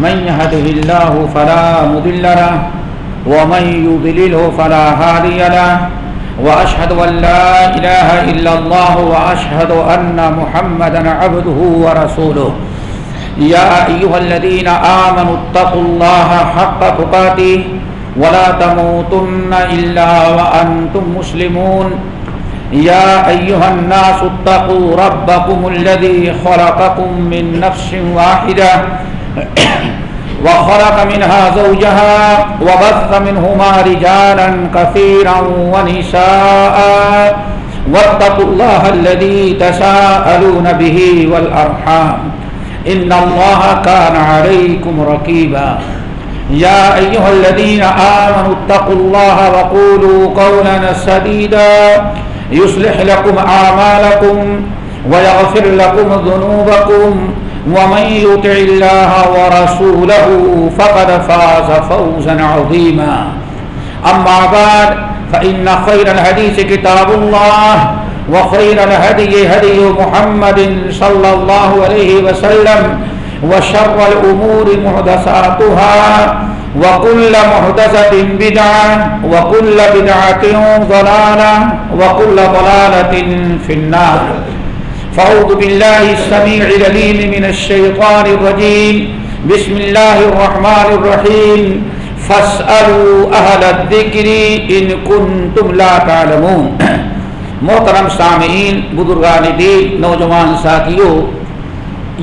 من يهده الله فلا مضل له، ومن يضلله فلا هادي له، وأشهد أن لا إله إلا الله، وأشهد أن محمدا عبده ورسوله. يا أيها الذين آمنوا اتقوا الله حق تقاته، ولا تموتن إلا وأنتم مسلمون. يا أيها الناس اتقوا ربكم الذي خلقكم من نفس واحدة وخلق منها زوجها وبث منهما رجالا كثيرا ونساء واتقوا الله الذي تساءلون به والأرحام إن الله كان عليكم ركيبا يا أيها الذين آمنوا اتقوا الله وقولوا قولا سديدا يصلح لكم أعمالكم ويغفر لكم ذنوبكم ومن يطع الله ورسوله فقد فاز فوزا عظيما. أما بعد، فإن خير الحديث كتاب الله، وخير الهدي هدي محمد صلى الله عليه وسلم، وشر الأمور محدثاتها، وكل محدثة بدعة، وكل بدعة ضلالة، وكل ضلالة في النار. فأعوذ بالله السميع العليم من الشيطان الرجيم بسم الله الرحمن الرحيم فاسألوا أهل الذكر إن كنتم لا تعلمون. محترم سامعین، بزرگان دین، نوجوان ساتھیوں،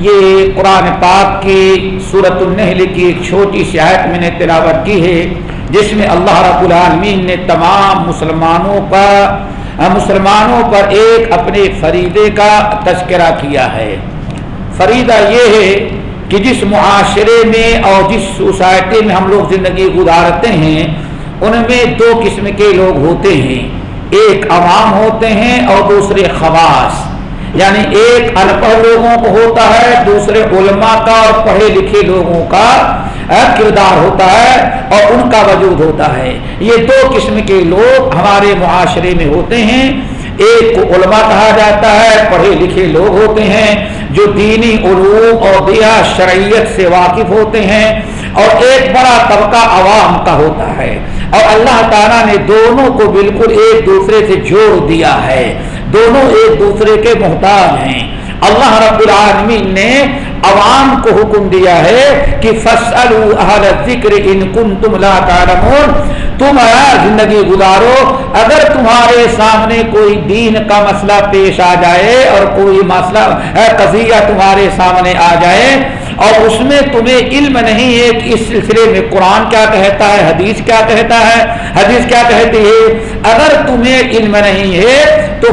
یہ قرآن پاک کی صورت النحل کی ایک چھوٹی سی آیت میں نے تلاوت کی ہے، جس میں اللہ رب العالمین نے تمام مسلمانوں کا مسلمانوں پر ایک اپنے فریدے کا تذکرہ کیا ہے۔ فریدہ یہ ہے کہ جس معاشرے میں اور جس سوسائٹی میں ہم لوگ زندگی گزارتے ہیں، ان میں دو قسم کے لوگ ہوتے ہیں۔ ایک عوام ہوتے ہیں اور دوسرے خواص۔ یعنی ایک ان پڑھ لوگوں کو ہوتا ہے، دوسرے علماء کا اور پڑھے لکھے لوگوں کا کردار ہوتا ہے اور ان کا وجود ہوتا ہے۔ یہ دو قسم کے لوگ ہمارے معاشرے میں ہوتے ہیں۔ ایک کو علماء کہا جاتا ہے، پڑھے لکھے لوگ ہوتے ہیں جو دینی علوم اور دیا شرعیت سے واقف ہوتے ہیں اور ایک بڑا طبقہ عوام کا ہوتا ہے۔ اور اللہ تعالیٰ نے دونوں کو بالکل ایک دوسرے سے جوڑ دیا ہے۔ دونوں ایک دوسرے کے محتاج ہیں۔ اللہ رب العالمین نے عوام کو حکم دیا ہے کہ ذکر ان کن تم لا تعلمون۔ تم زندگی گزارو، اگر تمہارے سامنے کوئی دین کا مسئلہ پیش آ جائے اور کوئی مسئلہ قضیہ تمہارے سامنے آ جائے اور اس میں تمہیں علم نہیں ہے کہ اس سلسلے میں قرآن کیا کہتا ہے، حدیث کیا کہتا ہے۔ حدیث کیا کہتی ہے؟ اگر تمہیں علم نہیں ہے تو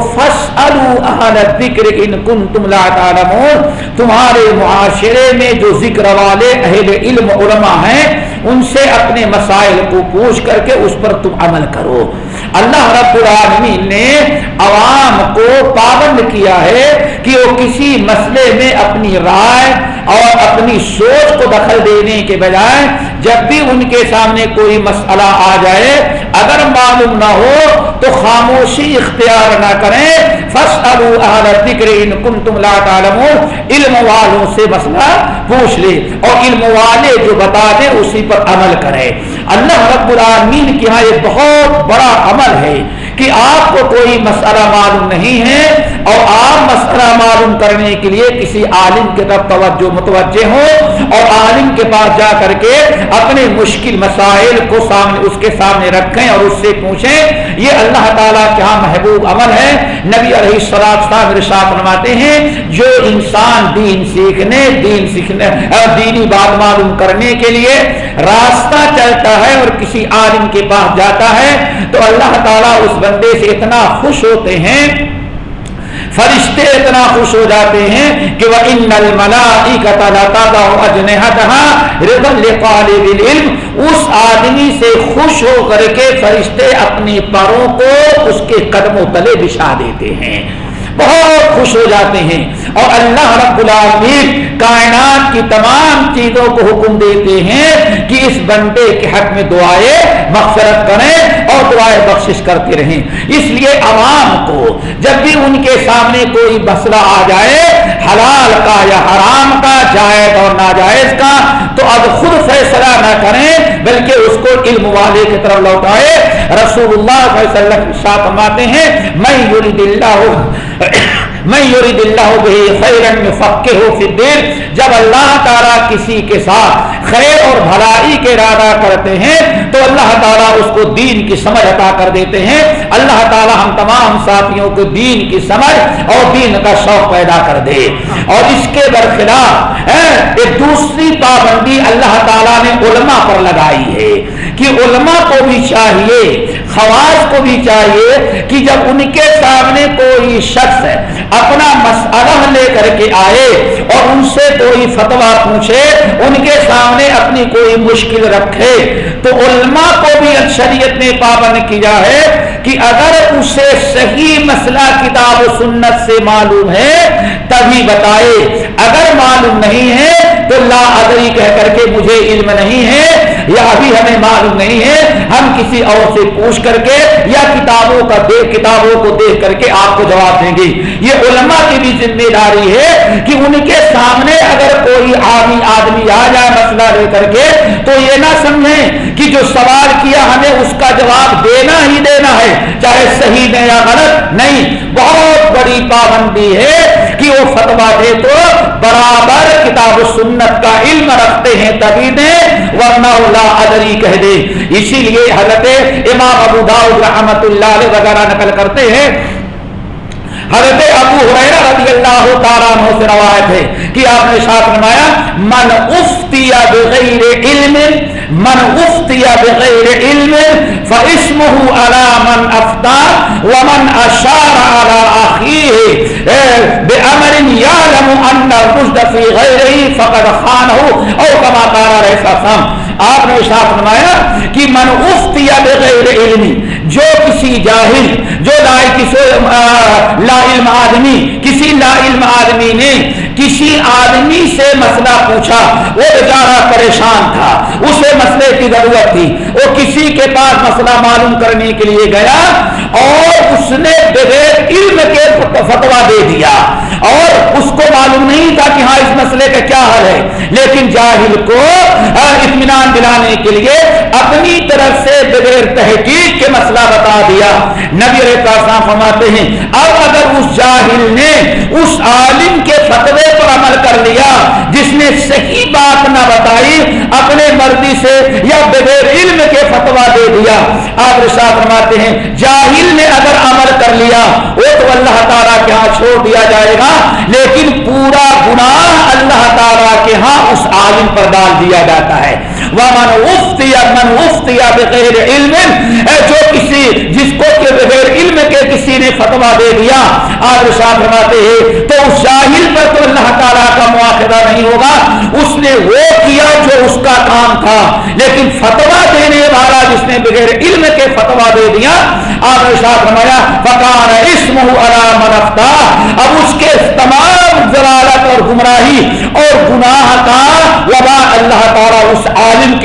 ذکر ان کن تم لا تعلمون۔ تمہارے معاشرے میں جو ذکر والے اہل علم، علماء ہیں، ان سے اپنے مسائل کو پوچھ کر کے اس پر تم عمل کرو۔ اللہ رب العالمین نے عوام کو پابند کیا ہے کہ وہ کسی مسئلے میں اپنی رائے اور اپنی سوچ کو دخل دینے کے بجائے جب بھی ان کے سامنے کوئی مسئلہ آ جائے اگر معلوم نہ ہو تو خاموشی اختیار نہ کریں۔ ذکر ان کم تم لا تعلمون۔ علم والوں سے مسئلہ پوچھ لے اور علم والے جو بتا دیں اسی پر عمل کرے اللہ رب العالمین کے ہاں یہ بہت بڑا عمل ہے۔ کہ آپ کو کوئی مسئلہ معلوم نہیں ہے اور آپ مسئلہ معلوم کرنے کے لیے کسی عالم کے طرف توجہ متوجہ ہو اور عالم کے پاس جا کر کے اپنے مشکل مسائل کو سامنے اس کے سامنے رکھیں اور اس سے پوچھیں۔ یہ اللہ تعالیٰ کے ہاں محبوب عمل ہے۔ نبی علیہ السلام ارشاد فرماتے ہیں، جو انسان دین سیکھنے دین سیکھنے دینی بات معلوم کرنے کے لیے راستہ چلتا ہے اور کسی عالم کے پاس جاتا ہے تو اللہ تعالیٰ اس بندے سے اتنا خوش ہوتے ہیں، فرشتے اتنا خوش ہو جاتے ہیں کہ وہ ان اس آدمی سے خوش ہو کر کے فرشتے اپنی پروں کو اس کے قدموں تلے بچھا دیتے ہیں۔ بہت خوش ہو جاتے ہیں۔ اور اللہ رب العالمین کائنات کی تمام چیزوں کو حکم دیتے ہیں کہ اس بندے کے حق میں دعائیں مغفرت کریں اور دعائیں بخشش کرتے رہیں۔ اس لیے عوام کو جب بھی ان کے سامنے کوئی مسئلہ آ جائے، حلال کا یا حرام کا، جائز اور ناجائز کا، تو اب خود فیصلہ نہ کریں، بلکہ اس کو علم والے کی طرف لوٹائے۔ رسول اللہ صلی اللہ علیہ وسلم شاہ فرماتے ہیں میں یرید اللہ میں یرید اللہ بہی خیرن فقہ فی الدین جب اللہ تعالیٰ کسی کے ساتھ خیر اور بھلائی کے ارادہ کرتے ہیں، تو اللہ تعالیٰ اس کو دین کی سمجھ عطا کر دیتے ہیں۔ اللہ تعالیٰ ہم تمام ساتھیوں کو دین کی سمجھ اور دین کا شوق پیدا کر دے۔ اور اس کے برخلاف ایک دوسری پابندی اللہ تعالیٰ نے علماء پر لگائی ہے کہ علماء کو بھی چاہیے، خواص کو بھی چاہیے کہ جب ان کے سامنے کوئی شخص ہے اپنا مسئلہ لے کر کے آئے اور ان سے کوئی فتوا پوچھے، ان کے سامنے اپنی کوئی مشکل رکھے۔ تو علماء کو بھی شریعت نے پابند کیا ہے کہ اگر اسے صحیح مسئلہ کتاب و سنت سے معلوم ہے، تبھی بتائے۔ اگر معلوم نہیں ہے تو لا ادری کہہ کر کے مجھے علم نہیں ہے۔ یا ابھی ہمیں معلوم نہیں ہے۔ ہم کسی اور سے پوچھ کر کے یا کتابوں کا دیکھ کتابوں کو دیکھ کر کے آپ کو جواب دیں گے۔ یہ علماء کی بھی ذمہ داری ہے کہ ان کے سامنے اگر کوئی عامی آدمی آ جائے مسئلہ لے کر کے، تو یہ نہ سمجھیں کہ جو سوال کیا ہمیں اس کا جواب دینا ہی دینا ہے، چاہے صحیح دیں یا غلط۔ نہیں، بہت بڑی پابندی ہے کہ وہ فتوا دے تو برابر کتاب و سنت کا علم رکھتے ہیں تبھی دے ورنہ لا ادری کہہ دے۔ اسی لیے حضرت امام ابو داؤد رحمت اللہ علیہ وغیرہ نقل کرتے ہیں۔ حضرت ابو حریرہ رضی اللہ تعالیٰ عنہ سے روایت ہے کہ آپ نے ساتھ نمایا من افتیا بغیر علم، من افتیا بغیر علم، فاسمه على من افتا ومن اشار على اخيه بامر يعلم ان الرشد في غيره فقد خانه، او كما قال رسول الله آپ نے اشاعت فرمایا کہ من افتیا بغیر علمی جو کسی جاہل، جو لا کسی لا علم آدمی، کسی لا علم آدمی نے کسی آدمی سے مسئلہ پوچھا، وہ بیچارہ پریشان تھا، اسے مسئلے کی ضرورت تھی، وہ کسی کے پاس مسئلہ معلوم کرنے کے لیے گیا اور اس نے بغیر علم کے فتوا دے دیا۔ اور اس کو معلوم نہیں تھا کہ ہاں اس مسئلے کا کیا حل ہے، لیکن جاہل کو اطمینان ایمان دلانے کے لیے اپنی طرف سے بغیر تحقیق کے مسئلہ بتا دیا۔ نبی علیہ فرماتے ہیں، اب اگر اس جاہل نے اس عالم کے فتوے پر عمل کر لیا، جس نے صحیح بات نہ بتائی، اپنے مرضی سے یا بغیر علم کے فتوا دے دیا۔ آپ رشاہ فرماتے ہیں، جاہل نے اگر عمل کر لیا، وہ تو اللہ تعالیٰ کے ہاں چھوڑ دیا جائے گا، لیکن پورا گناہ اللہ تعالیٰ کے ہاں اس عالم پر ڈال دیا جاتا ہے۔ ومن افتی من افتی بغیر علم جو کسی جس کو کہ بغیر علم کے کسی نے فتوا دے دیا آپ رشاہ فرماتے ہیں، تو اس جاہل پر تو اللہ تعالیٰ کا مواخذہ نہیں ہوگا۔ اس نے وہ کیا جو اس کا کام تھا، لیکن فتوا دینے والا جس نے بغیر علم کے فتوا دے دیا آپ نے ساتھ رمایا فکان اسم منفتا اب اس کے تمام ضلالت اور گمراہی اور گناہ کا وبا اللہ تعالیٰ اس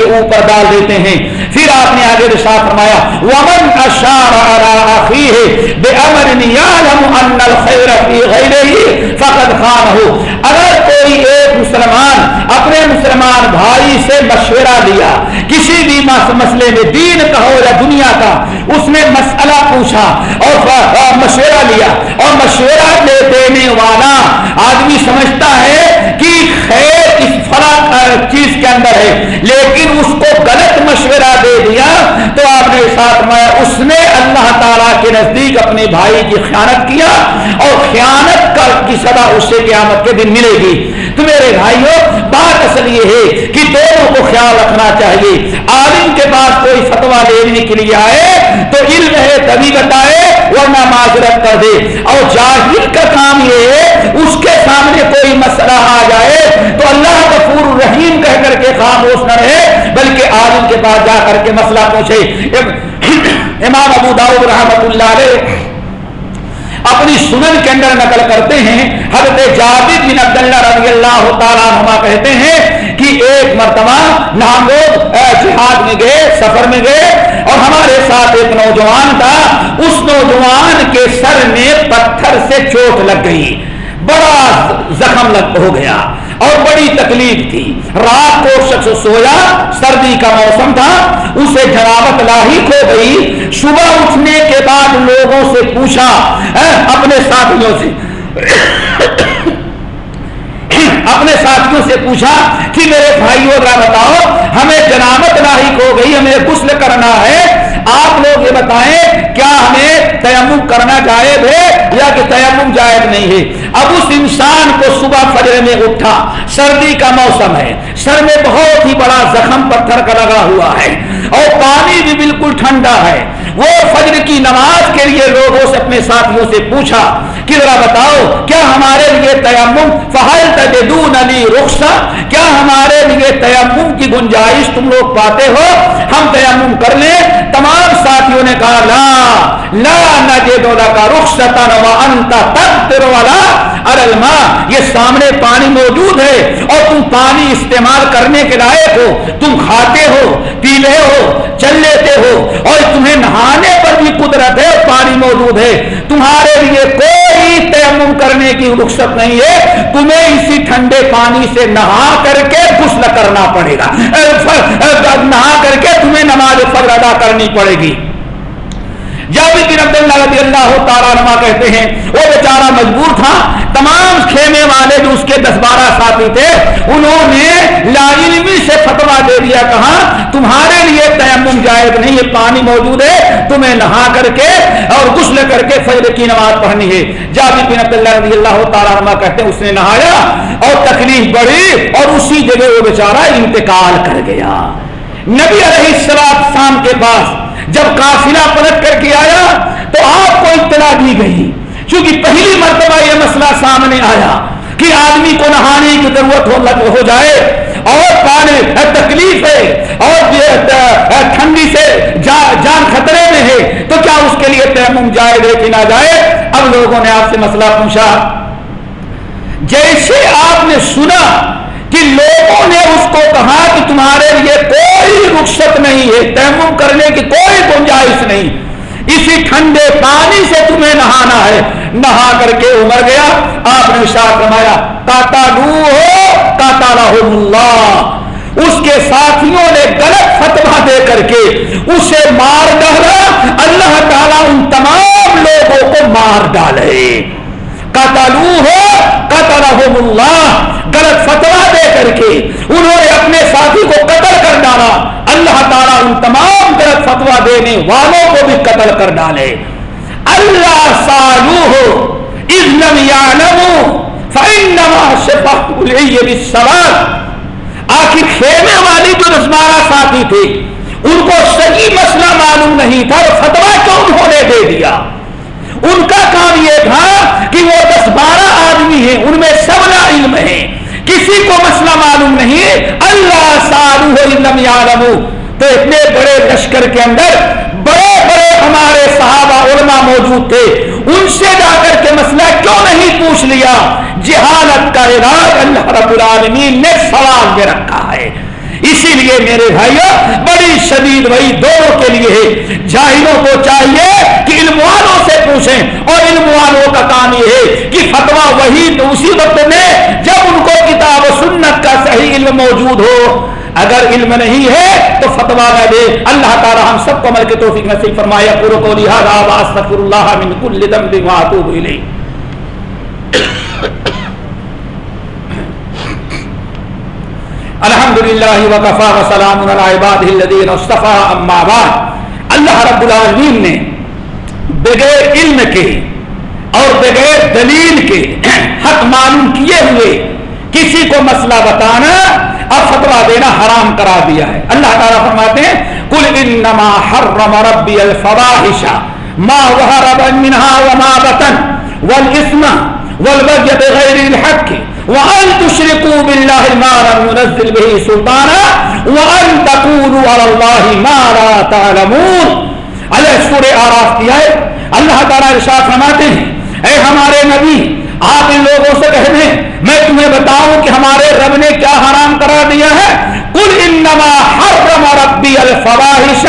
کے اوپر ڈال دیتے ہیں۔ پھر آپ نے آگے رشاہ فرمایا، ومن اشار على اخيه بامر يعلم ان الخير في غيره فقد خانه۔ اگر کوئی ایک مسلمان اپنے مسلمان بھائی سے مشورہ لیا، کسی بھی مسئلے میں دین کا ہو یا دنیا کا، اس نے مسئلہ پوچھا اور مشورہ لیا اور مشورہ دینے والا آدمی سمجھتا ہے کہ خیر اس فلاں چیز کے اندر ہے۔ لیکن اس کو غلط مشورہ دے دیا تو آپ نے ساتھ میں اس نے اللہ تعالیٰ کے نزدیک اپنے بھائی کی خیانت کیا اور خیانت کا کی سزا اس سے قیامت کے دن ملے گی۔ تو میرے بھائیوں بات اصل یہ ہے کہ دونوں کو خیال رکھنا چاہیے۔ عالم کے پاس کوئی فتوا دینے کے لیے آئے تو علم ہے تبھی بتائے ورنہ معذرت کر دے۔ اور جاہل کا کام یہ ہے، اس کے سامنے کوئی مسئلہ آ جائے تو اللہ غفور رحیم کہہ کر کے خاموش نہ رہے، بلکہ عالم کے پاس جا کر کے مسئلہ پوچھے۔ امام ابو داؤد رحمت اللہ علیہ اپنی سنن کے اندر نقل کرتے ہیں۔ حضرت جابر بن عبداللہ رضی اللہ تعالیٰ عنہ کہتے ہیں کہ ایک مرتبہ ہم جہاد میں گئے، سفر میں گئے اور ہمارے ساتھ ایک نوجوان تھا، اس نوجوان کے سر میں پتھر سے چوٹ لگ گئی۔ بڑا زخم لگ ہو گیا اور بڑی تکلیف تھی۔ رات کو شخص سویا، سردی کا موسم تھا، اسے جراوت لاحق ہو گئی۔ صبح اٹھنے کے بعد لوگوں سے پوچھا اپنے ساتھیوں سے۔ اپنے ساتھیوں سے پوچھا کہ میرے بھائیوں، ذرا بتاؤ، ہمیں جنابت لاحق ہو گئی، ہمیں غسل کرنا ہے۔ آپ لوگ یہ بتائیں، کیا ہمیں تیمم کرنا جائز ہے یا کہ تیمم جائز نہیں ہے؟ اب اس انسان کو صبح فجر میں اٹھا، سردی کا موسم ہے۔ سر میں بہت ہی بڑا زخم پتھر کا لگا ہوا ہے اور پانی بھی بالکل ٹھنڈا ہے۔ وہ فجر کی نماز کے لیے لوگوں سے اپنے ساتھیوں سے پوچھا، کہ ذرا بتاؤ، کیا ہمارے لیے تیمم فہل تجدون علی رخصا کیا ہمارے لیے تیمم کی گنجائش تم لوگ پاتے ہو؟ ہم تیمم کر لیں۔ تمام ساتھیوں نے کہا، لا لا نجد کا رخصتا وانت تقدر والا ارلما یہ سامنے پانی موجود ہے اور تم پانی استعمال کرنے کے لائق ہو۔ تم کھاتے ہو پیلے ہو، چل لیتے ہو اور تمہیں نہا نہانے پر بھی قدرت ہے، پانی موجود ہے۔ تمہارے لیے کوئی تیمم کرنے کی رخصت نہیں ہے۔ تمہیں اسی ٹھنڈے پانی سے نہا کر کے غسل کرنا پڑے گا۔ نہا کر کے تمہیں نماز فضل ادا کرنی پڑے گی۔ جابر بن عبداللہ رضی اللہ تعالیٰ نما کہتے ہیں، وہ بیچارہ مجبور تھا، تمام خیمے والے جو اس کے دس بارہ ساتھی تھے، انہوں نے لا علمی سے فتوا دے دیا، کہا، تمہارے لیے تیمم جائز نہیں، یہ پانی موجود ہے، تمہیں نہا کر کے اور غسل کر کے فجر کی نماز پڑھنی ہے۔ جابر بن عبداللہ رضی اللہ تعالیٰ نما کہتے ہیں، اس نے نہایا اور تکلیف بڑھی اور اسی جگہ وہ بیچارہ انتقال کر گیا۔ نبی علیہ السلام کے پاس جب قافلہ پلٹ کر کے آیا تو آپ کو اطلاع دی گئی۔ کیونکہ پہلی مرتبہ یہ مسئلہ سامنے آیا کہ آدمی کو نہانے کی ضرورت ہو جائے اور پانی تکلیف ہے اور ٹھنڈی سے جان خطرے میں ہے، تو کیا اس کے لیے تیمم جائے دے کہ نہ جائے؟ اب لوگوں نے آپ سے مسئلہ پوچھا۔ جیسے آپ نے سنا کہ لوگوں نے اس کو کہا کہ تمہارے لیے کوئی رخصت نہیں ہے، تیمم کرنے کی کوئی گنجائش نہیں۔ اسی ٹھنڈے پانی سے تمہیں نہانا ہے۔ نہا کر کے امر گیا، آپ نے شاہ فرمایا کاتا لو ہو کاتا اللہ۔ اس کے ساتھیوں نے غلط فتوا دے کر کے اسے مار ڈالا۔ اللہ تعالیٰ ان تمام لوگوں کو مار ڈالے۔ قتلو ہو قتل اللہ۔ غلط فتوا کر کے انہوں نے اپنے ساتھی کو قتل کر ڈالا۔ اللہ تعالیٰ ان تمام غلط فتوا دینے والوں کو بھی قتل کر ڈالے۔ اللہ سالو ہو آخر خیمے والی جو دسمارہ ساتھی تھی ان کو صحیح مسئلہ معلوم نہیں تھا فتوا کیوں انہوں نے دے دیا؟ ان کا کام یہ تھا کہ وہ دس بارہ آدمی ہیں، ان میں سب علم ہے کسی کو مسئلہ معلوم نہیں، اللہ سارو تو اتنے بڑے لشکر کے اندر بڑے بڑے ہمارے صحابہ علماء موجود تھے۔ ان سے جا کر کے مسئلہ کیوں نہیں پوچھ لیا؟ جہالت کا علاج اللہ رب العالمین نے سوال میں رکھا ہے۔ اسی لیے میرے بھائیوں بڑی شدید وہی دونوں کے لیے ہے۔ جاہلوں کو چاہیے کہ علم والوں سے پوچھیں۔ اور علم والوں کا کام یہ ہے کہ فتوا وہی تو اسی وقت میں جب ان کو کتاب و سنت کا صحیح علم موجود ہو، اگر علم نہیں ہے تو فتوا نہ دے اللہ تعالی ہم سب کو عمل کے توفیق نصیب فرمایا پورو کو لہذا واستغفر اللہ من کل ذنب واتوب الیہ الحمد للہ وقفا وسلام اللہ رب العالمین نے بغیر علم کے اور بغیر دلیل کے حق معلوم کیے ہوئے کسی کو مسئلہ بتانا اور فتوا دینا حرام کرا دیا ہے۔ اللہ تعالیٰ فرماتے ہیں کل انما حرم ربی الفواحش ما ظهر منها وما بطن والاسم والبغي بغير الحق وان تشركوا بالله ما لم ينزل به سلطانا وان تقولوا على الله ما لا تعلمون۔ علیہ سورہ آراف کی ہے اللہ تعالیٰ ارشاد فرماتے ہیں اے ہمارے نبی، آپ ان لوگوں سے کہہ دیں میں تمہیں بتاؤں کہ ہمارے رب نے کیا حرام کرا دیا ہے؟ قل انما حرم ربی الفواحش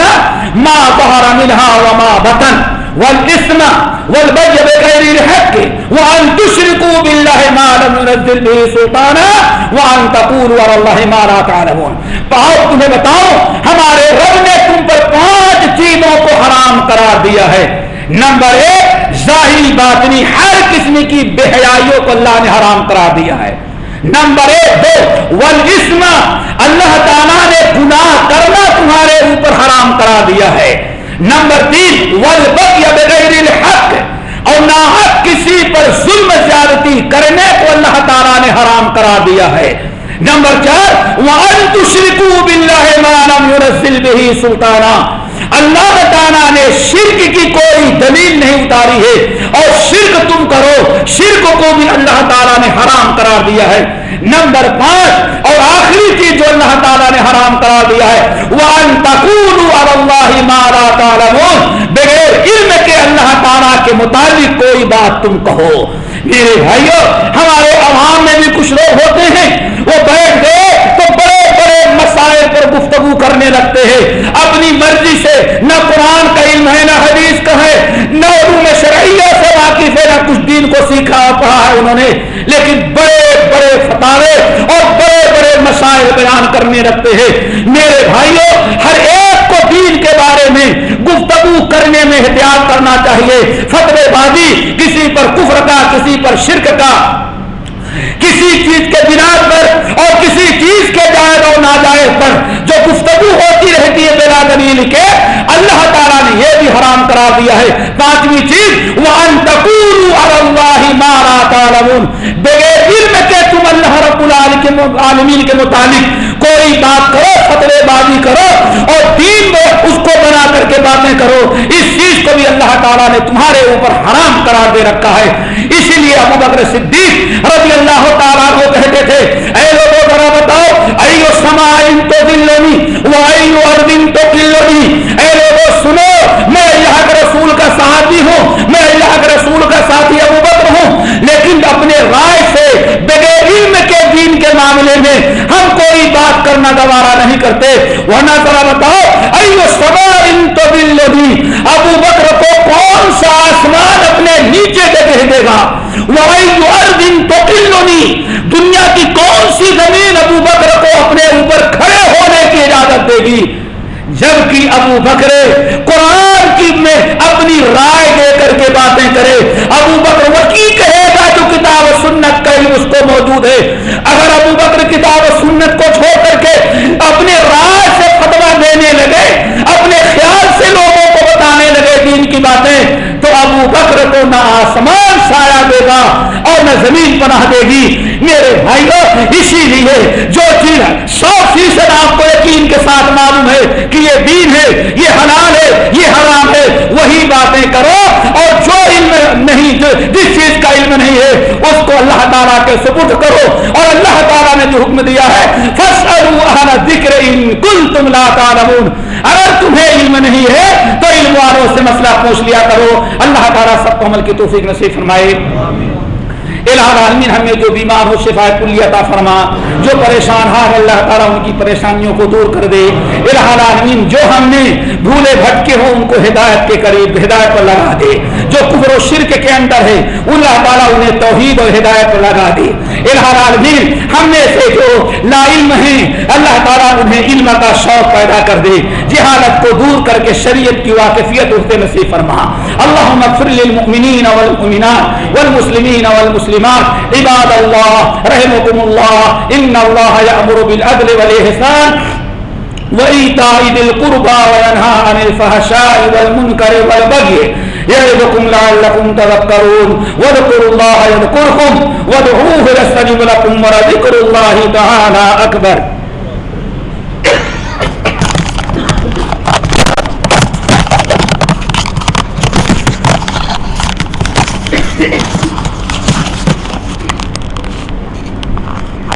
ما ظهر منها وما بطن والاسم والبغي بغير الحق وان تشركوا بالله ما لم ينزل به سلطانا وان تقولوا على الله ما لا تعلمون۔ پاؤ تمہیں بتاؤ ہمارے رب نے تم پر پانچ چیزوں کو حرام قرار دیا ہے۔ نمبر ایک ظاہری باطنی ہر قسم کی بے حیائیوں کو اللہ نے حرام قرار دیا ہے۔ نمبر ایک دو والاسم اللہ تعالیٰ نے گناہ کرنا تمہارے اوپر حرام کرا دیا ہے۔ نمبر تین، والبغی بغیر الحق، اور نہ کسی پر ظلم زیادتی کرنے کو اللہ تعالیٰ نے حرام کرا دیا ہے۔ نمبر چار، وَأَن تُشْرِكُوا بِاللَّهِ مَا لَمْ يُنَزِّلْ بِهِ سُلْطَانًا اللہ تعالیٰ نے شرک کی کوئی دلیل نہیں اتاری ہے۔ اور شرک تم کرو۔ شرک کو بھی اللہ تعالیٰ نے حرام قرار دیا ہے۔ نمبر پانچ، اور آخری چیز جو اللہ تعالیٰ نے حرام قرار دیا ہے وہ اللہ مارا تعالیٰ بغیر علم کے اللہ تعالیٰ کے مطابق کوئی بات تم کہو۔ میرے بھائیو، ہمارے عوام میں بھی کچھ لوگ ہوتے ہیں وہ بیٹھ گئے تو بڑے بڑے مسائل پر گفتگو کرنے لگتے ہیں۔ اپنی مرضی سے نہ قرآن کا علم ہے، نہ حدیث کا ہے، نہ علوم شرعیہ سے واقف ہے، نہ کچھ دین کو سیکھا پڑھا ہے انہوں نے۔ لیکن بڑے بڑے فتارے اور بڑے بڑے مسائل بیان کرنے لگتے ہیں۔ میرے بھائیوں، ہر ایک کو دین کے بارے میں گفتگو کرنے میں احتیاط کرنا چاہیے۔ فتوے بازی، کسی پر کفر کا، کسی پر شرک کا۔ کسی چیز کے بنا پر اور کسی چیز کے جائز اور ناجائز پر جو گفتگو ہوتی رہتی ہے بلا دلیل کے، اللہ تعالیٰ نے یہ بھی حرام کرا دیا ہے۔ پانچویں چیز وہ اللہ مارا تعلمون۔ بغیر علم کے تم اللہ رب العالمین کے متعلق ہی بات کرو فتوے بازی کرو اور دین میں اس کو بنا کر کے باتیں کرو۔ اس چیز کو بھی اللہ تعالیٰ نے تمہارے اوپر حرام قرار دے رکھا ہے۔ اسی لیے ابو بکر صدیق رضی اللہ تعالیٰ کو کہتے تھے، اے لوگوں، ذرا بتاؤ، ایو سمائن تو دلنی و ایو اردن تو کلنی اے لوگوں سنو میں اللہ کے رسول کا صحابی ہوں میں اللہ کے رسول کا ساتھی ابو بکر ہوں لیکن اپنے رائے سے بغیر علم کے دین کے معاملے میں ہم کوئی بات کرنا گوارا نہیں کرتے۔ ورنہ ذرا بتاؤ ابو بکر کو کون سا آسمان اپنے نیچے سے دے گا؟ دنیا کی کون سی زمین ابو بکر کو اپنے اوپر کھڑے ہونے کی اجازت دے گی؟ جبکہ ابو بکرے قرآن کی میں اپنی رائے دے کر کے باتیں کرے، ابو بکر وہ کی کہے گا جو کتاب و سنت کا ہی اس کو موجود ہے اگر ابو بکر کتاب و سنت کو چھوڑ کر کے اپنے رائے سے فتوا دینے لگے اپنے خیال سے لوگوں کو بتانے لگے دین کی باتیں تو ابو بکر کو نہ آسمان سایہ دے گا اور نہ زمین پناہ دے گی میرے بھائیو اسی لیے جو چیز سو فیصد آپ کو یقین کے ساتھ معلوم ہے کہ یہ دین ہے یہ حلال ہے یہ حرام ہے وہی باتیں کرو اور جو علم نہیں جس چیز کا علم نہیں ہے اس کو اللہ تعالیٰ کے سپرد کرو اور اللہ تعالیٰ نے جو حکم دیا ہے ذکر ان کل تم لا تعلمون۔ اگر تمہیں علم نہیں ہے، تو علم والوں سے مسئلہ پوچھ لیا کرو۔ اللہ تعالیٰ سب کو عمل کی توفیق نصیب فرمائے۔ آمین العالمین ہمیں جو بیمار ہو شفا کلی عطا فرما، جو پریشان ہار اللہ تعالیٰ ان کی پریشانیوں کو دور کر دے۔ العالمین جو ہم نے بھولے بھٹکے ہو ان کو ہدایت کے قریب ہدایت پر لگا دے۔ جو کفر و شرک کے اندر ہے، اللہ تعالیٰ انہیں توحید اور ہدایت پر لگا دے۔ العالمین ہم میں سے جو لا علم ہیں، اللہ تعالیٰ انہیں علم کا شوق پیدا کر دے۔ جہالت کو دور کر کے شریعت کی واقفیت اس سے نصیب فرما۔ اللہم اغفر للمؤمنین والمؤمنات والمسلمین والمسلمات۔ عباد الله رحمكم الله إن الله يأمر بالعدل والإحسان وإيتاء ذي القربى وينهى عن الفحشاء والمنكر والبغي۔ يعظكم لعلكم تذكرون واذكروا الله يذكركم وادعوه يستجب لكم ولذكر الله تعالى أكبر